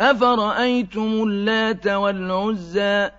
أَفَرَأَيْتُمُ اللَّاتَ وَالْعُزَّىٰ